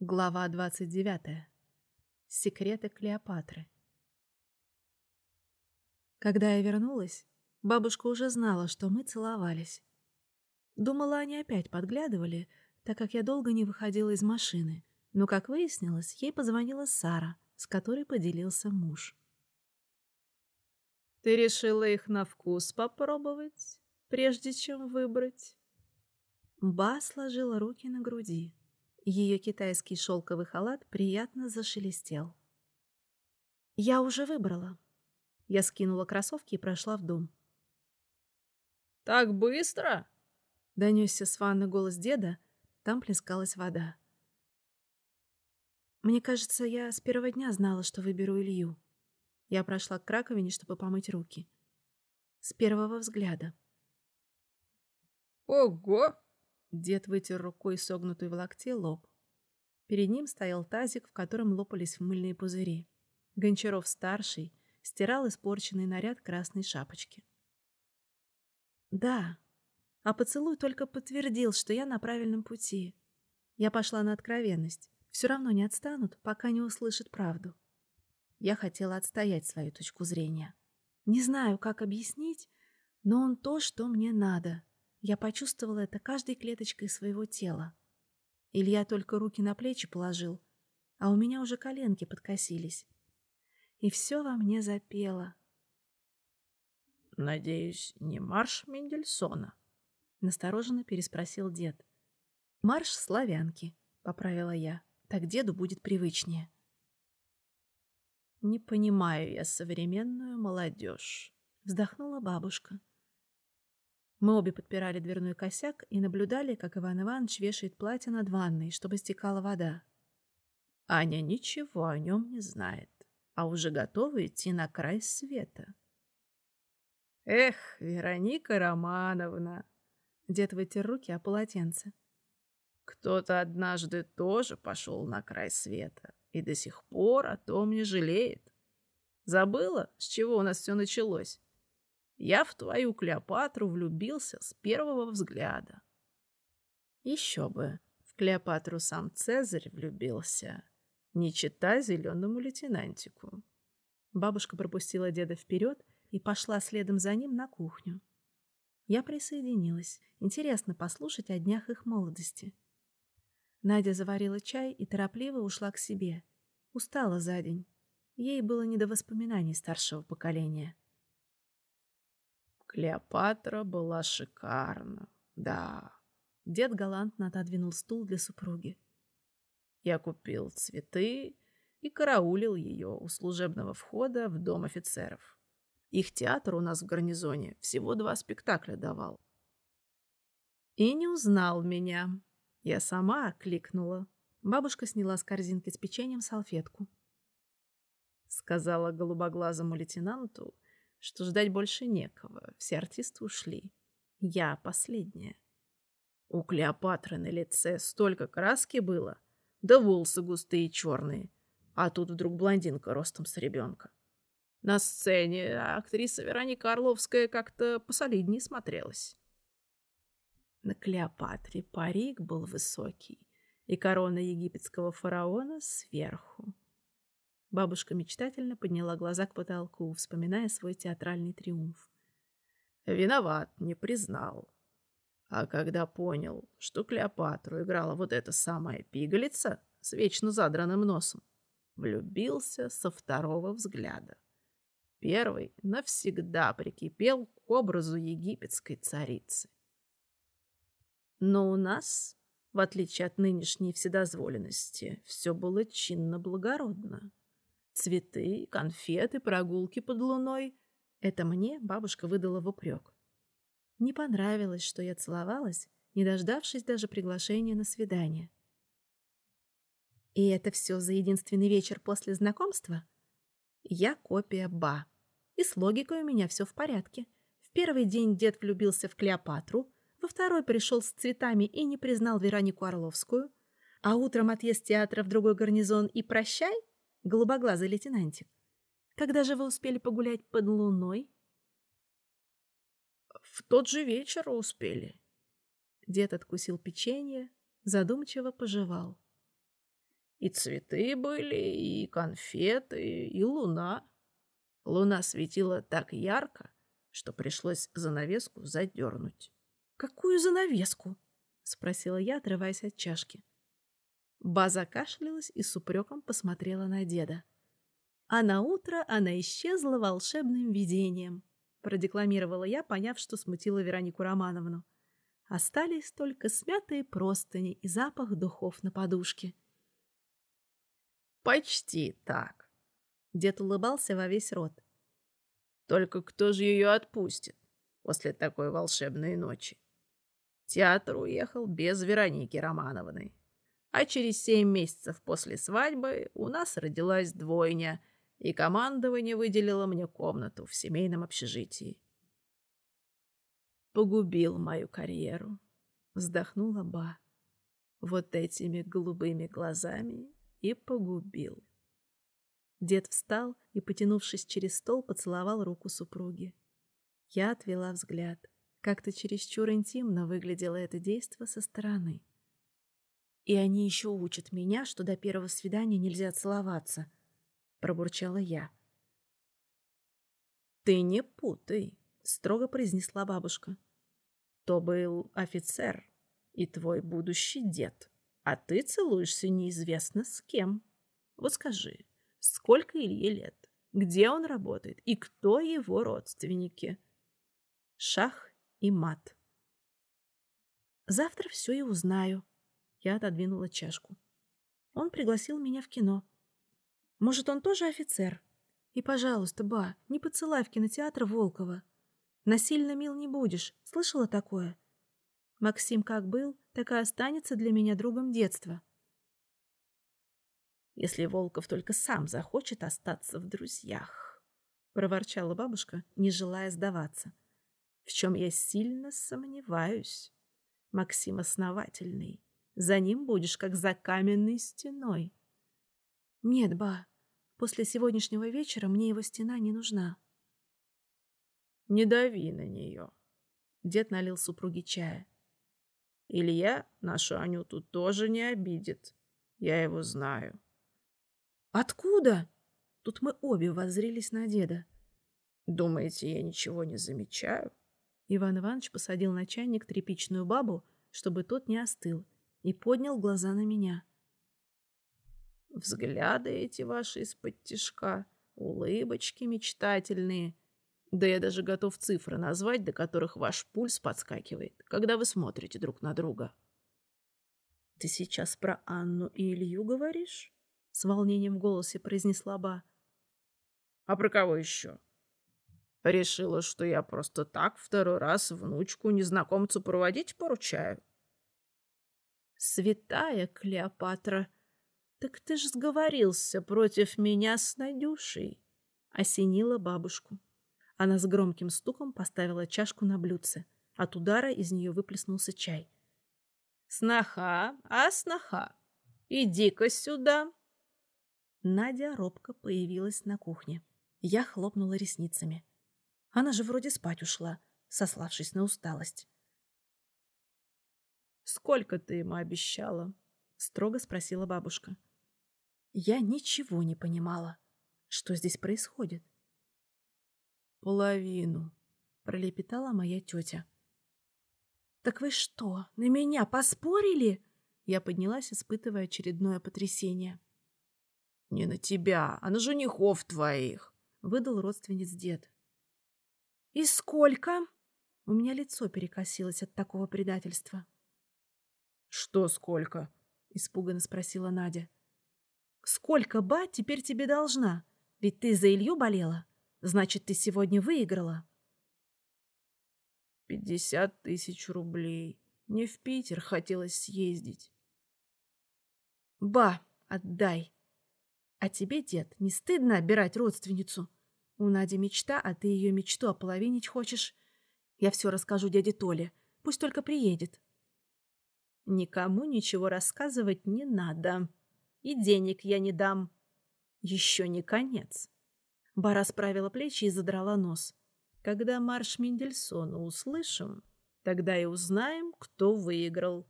Глава 29. Секреты Клеопатры. Когда я вернулась, бабушка уже знала, что мы целовались. Думала, они опять подглядывали, так как я долго не выходила из машины. Но, как выяснилось, ей позвонила Сара, с которой поделился муж. «Ты решила их на вкус попробовать, прежде чем выбрать?» Ба сложила руки на груди. Ее китайский шелковый халат приятно зашелестел. «Я уже выбрала». Я скинула кроссовки и прошла в дом. «Так быстро?» — донесся с ванны голос деда. Там плескалась вода. «Мне кажется, я с первого дня знала, что выберу Илью». Я прошла к раковине, чтобы помыть руки. С первого взгляда. «Ого!» Дед вытер рукой согнутый в локте лоб. Перед ним стоял тазик, в котором лопались мыльные пузыри. Гончаров-старший стирал испорченный наряд красной шапочки. Да, а поцелуй только подтвердил, что я на правильном пути. Я пошла на откровенность. Все равно не отстанут, пока не услышат правду. Я хотела отстоять свою точку зрения. Не знаю, как объяснить, но он то, что мне надо. Я почувствовала это каждой клеточкой своего тела. Илья только руки на плечи положил, а у меня уже коленки подкосились. И все во мне запело. «Надеюсь, не марш Мендельсона?» — настороженно переспросил дед. «Марш славянки», — поправила я. «Так деду будет привычнее». «Не понимаю я современную молодежь», — вздохнула бабушка. Мы обе подпирали дверной косяк и наблюдали, как Иван Иванович вешает платье над ванной, чтобы стекала вода. Аня ничего о нем не знает, а уже готова идти на край света. Эх, Вероника Романовна! Дед вытер руки о полотенце. Кто-то однажды тоже пошел на край света и до сих пор о том не жалеет. Забыла, с чего у нас все началось? Я в твою Клеопатру влюбился с первого взгляда. Еще бы, в Клеопатру сам Цезарь влюбился. Не читай зеленому лейтенантику. Бабушка пропустила деда вперед и пошла следом за ним на кухню. Я присоединилась. Интересно послушать о днях их молодости. Надя заварила чай и торопливо ушла к себе. Устала за день. Ей было не до воспоминаний старшего поколения. Клеопатра была шикарна, да. Дед галантно отодвинул стул для супруги. Я купил цветы и караулил ее у служебного входа в дом офицеров. Их театр у нас в гарнизоне всего два спектакля давал. И не узнал меня. Я сама окликнула. Бабушка сняла с корзинки с печеньем салфетку. Сказала голубоглазому лейтенанту, что ждать больше некого, все артисты ушли. Я последняя. У Клеопатры на лице столько краски было, да волосы густые и черные, а тут вдруг блондинка ростом с ребенка. На сцене актриса Вероника Орловская как-то посолиднее смотрелась. На Клеопатре парик был высокий, и корона египетского фараона сверху. Бабушка мечтательно подняла глаза к потолку, вспоминая свой театральный триумф. Виноват, не признал. А когда понял, что Клеопатру играла вот эта самая пигалица с вечно задранным носом, влюбился со второго взгляда. Первый навсегда прикипел к образу египетской царицы. Но у нас, в отличие от нынешней вседозволенности, все было чинно-благородно. Цветы, конфеты, прогулки под луной. Это мне бабушка выдала в упрек. Не понравилось, что я целовалась, не дождавшись даже приглашения на свидание. И это все за единственный вечер после знакомства? Я копия Ба. И с логикой у меня все в порядке. В первый день дед влюбился в Клеопатру, во второй пришел с цветами и не признал Веронику Орловскую, а утром отъезд театра в другой гарнизон и прощай? Голубоглазый лейтенантик. Когда же вы успели погулять под луной? В тот же вечер успели. Дед откусил печенье, задумчиво пожевал. И цветы были, и конфеты, и луна. Луна светила так ярко, что пришлось занавеску задернуть. «Какую занавеску?» — спросила я, отрываясь от чашки. Ба закашлялась и с упреком посмотрела на деда. А на утро она исчезла волшебным видением, продекламировала я, поняв, что смутила Веронику Романовну. Остались только смятые простыни и запах духов на подушке. «Почти так», — дед улыбался во весь рот. «Только кто же ее отпустит после такой волшебной ночи?» Театр уехал без Вероники Романовны. А через семь месяцев после свадьбы у нас родилась двойня, и командование выделило мне комнату в семейном общежитии. Погубил мою карьеру, вздохнула Ба. Вот этими голубыми глазами и погубил. Дед встал и, потянувшись через стол, поцеловал руку супруги. Я отвела взгляд. Как-то чересчур интимно выглядело это действо со стороны. И они еще учат меня, что до первого свидания нельзя целоваться, пробурчала я. Ты не путай, строго произнесла бабушка. То был офицер и твой будущий дед, а ты целуешься неизвестно с кем. Вот скажи, сколько Илье лет, где он работает и кто его родственники? Шах и мат. Завтра все и узнаю. Я отодвинула чашку. Он пригласил меня в кино. Может, он тоже офицер? И, пожалуйста, ба, не поцелай в кинотеатр Волкова. Насильно мил не будешь. Слышала такое? Максим как был, так и останется для меня другом детства. Если Волков только сам захочет остаться в друзьях, — проворчала бабушка, не желая сдаваться. — в чем я сильно сомневаюсь. Максим основательный. За ним будешь, как за каменной стеной. Нет, ба, после сегодняшнего вечера мне его стена не нужна. Не дави на нее. Дед налил супруге чая. Илья нашу Анюту тоже не обидит. Я его знаю. Откуда? Тут мы обе воззрились на деда. Думаете, я ничего не замечаю? Иван Иванович посадил на чайник тряпичную бабу, чтобы тот не остыл, и поднял глаза на меня. Взгляды эти ваши из-под тишка, улыбочки мечтательные. Да я даже готов цифры назвать, до которых ваш пульс подскакивает, когда вы смотрите друг на друга. — Ты сейчас про Анну и Илью говоришь? — с волнением в голосе произнесла Ба. — А про кого еще? Решила, что я просто так второй раз внучку незнакомцу проводить поручаю. Святая Клеопатра, так ты ж сговорился против меня с Надюшей, осенила бабушку. Она с громким стуком поставила чашку на блюдце. От удара из нее выплеснулся чай. «Сноха, а сноха, иди-ка сюда!» Надя робко появилась на кухне. Я хлопнула ресницами. Она же вроде спать ушла, сославшись на усталость. «Сколько ты ему обещала?» — строго спросила бабушка. Я ничего не понимала. Что здесь происходит? «Половину», — пролепетала моя тетя. «Так вы что, на меня поспорили?» Я поднялась, испытывая очередное потрясение. «Не на тебя, а на женихов твоих», — выдал родственниц дед. «И сколько?» У меня лицо перекосилось от такого предательства. «Что сколько?» — испуганно спросила Надя. «Сколько, ба, теперь тебе должна? Ведь ты за Илью болела. Значит, ты сегодня выиграла». «Пятьдесят тысяч рублей. Мне в Питер хотелось съездить». «Ба, отдай. А тебе, дед, не стыдно обирать родственницу?» У Нади мечта, а ты ее мечту ополовинить хочешь. Я все расскажу дяде Толе. Пусть только приедет. Никому ничего рассказывать не надо. И денег я не дам. Еще не конец. Бара справила плечи и задрала нос. Когда марш Мендельсона услышим, тогда и узнаем, кто выиграл.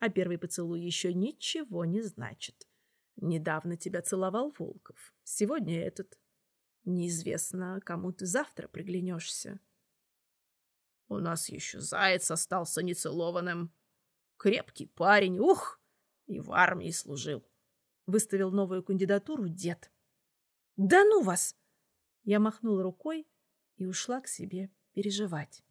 А первый поцелуй еще ничего не значит. Недавно тебя целовал Волков, сегодня этот. Неизвестно, кому ты завтра приглянешься. У нас еще заяц остался нецелованным. Крепкий парень, ух, и в армии служил. Выставил новую кандидатуру дед. «Да ну вас!» Я махнула рукой и ушла к себе переживать.